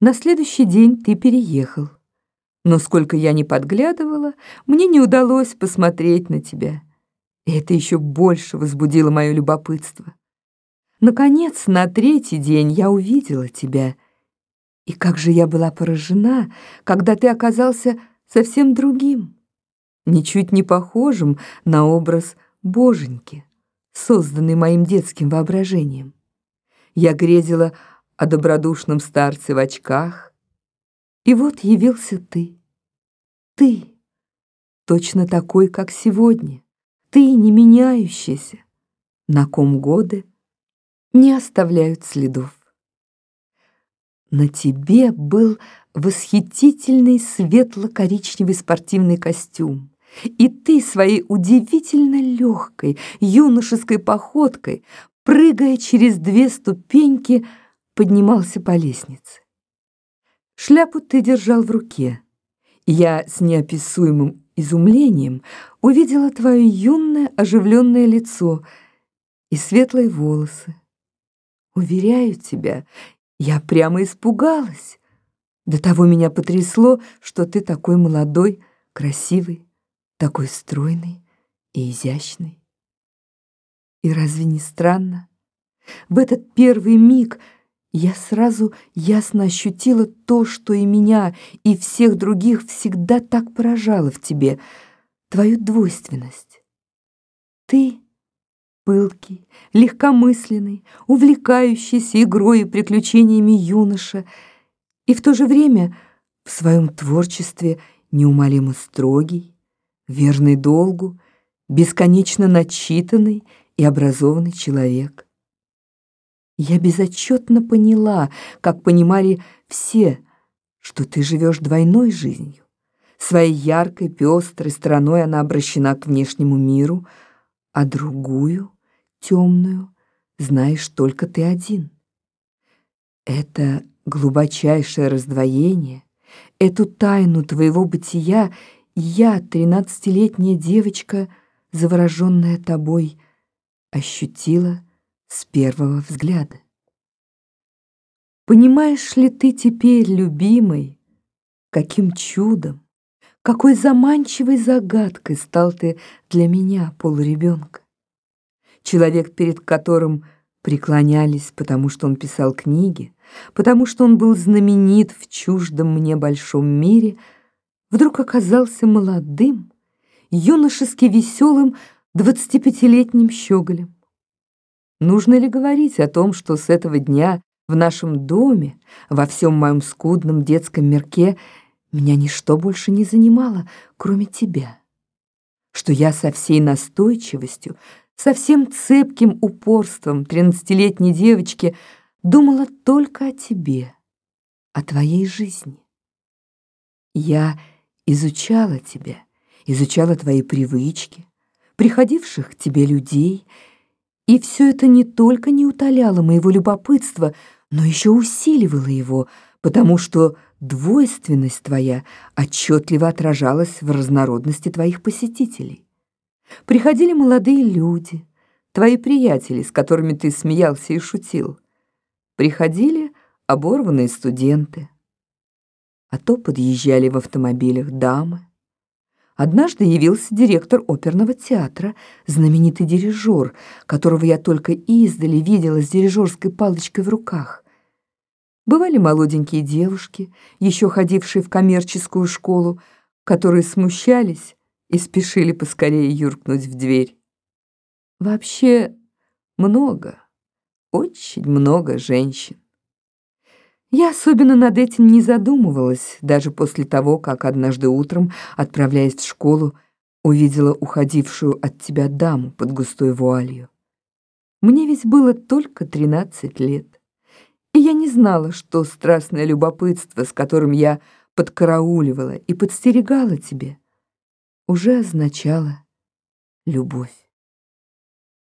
На следующий день ты переехал. Но сколько я не подглядывала, мне не удалось посмотреть на тебя. И это еще больше возбудило мое любопытство. Наконец, на третий день я увидела тебя. И как же я была поражена, когда ты оказался совсем другим, ничуть не похожим на образ Боженьки, созданный моим детским воображением. Я грезила о добродушном старце в очках, и вот явился ты. Ты, точно такой, как сегодня, ты, не меняющийся, на ком годы не оставляют следов. На тебе был восхитительный светло-коричневый спортивный костюм, и ты своей удивительно легкой юношеской походкой, прыгая через две ступеньки, поднимался по лестнице. Шляпу ты держал в руке. Я с неописуемым изумлением увидела твое юное оживленное лицо и светлые волосы. Уверяю тебя, я прямо испугалась. До того меня потрясло, что ты такой молодой, красивый, такой стройный и изящный. И разве не странно? В этот первый миг я сразу ясно ощутила то, что и меня, и всех других всегда так поражало в тебе, твою двойственность. Ты пылкий, легкомысленный, увлекающийся игрой и приключениями юноша, и в то же время в своем творчестве неумолимо строгий, верный долгу, бесконечно начитанный и образованный человек. Я безотчетно поняла, как понимали все, что ты живешь двойной жизнью. Своей яркой, пестрой стороной она обращена к внешнему миру, а другую, темную, знаешь только ты один. Это глубочайшее раздвоение, эту тайну твоего бытия я, тринадцатилетняя девочка, завороженная тобой, ощутила с первого взгляда. Понимаешь ли ты теперь, любимый, каким чудом, какой заманчивой загадкой стал ты для меня, полуребенка? Человек, перед которым преклонялись, потому что он писал книги, потому что он был знаменит в чуждом мне большом мире, вдруг оказался молодым, юношески веселым двадцатипятилетним щеголем. Нужно ли говорить о том, что с этого дня в нашем доме, во всем моем скудном детском мирке, меня ничто больше не занимало, кроме тебя? Что я со всей настойчивостью, со всем цепким упорством тринадцатилетней девочки думала только о тебе, о твоей жизни. Я изучала тебя, изучала твои привычки, приходивших к тебе людей — и все это не только не утоляло моего любопытства, но еще усиливало его, потому что двойственность твоя отчетливо отражалась в разнородности твоих посетителей. Приходили молодые люди, твои приятели, с которыми ты смеялся и шутил. Приходили оборванные студенты. А то подъезжали в автомобилях дамы. Однажды явился директор оперного театра, знаменитый дирижер, которого я только издали видела с дирижерской палочкой в руках. Бывали молоденькие девушки, еще ходившие в коммерческую школу, которые смущались и спешили поскорее юркнуть в дверь. Вообще много, очень много женщин. Я особенно над этим не задумывалась, даже после того, как однажды утром, отправляясь в школу, увидела уходившую от тебя даму под густой вуалью. Мне ведь было только тринадцать лет, и я не знала, что страстное любопытство, с которым я подкарауливала и подстерегала тебе, уже означало любовь.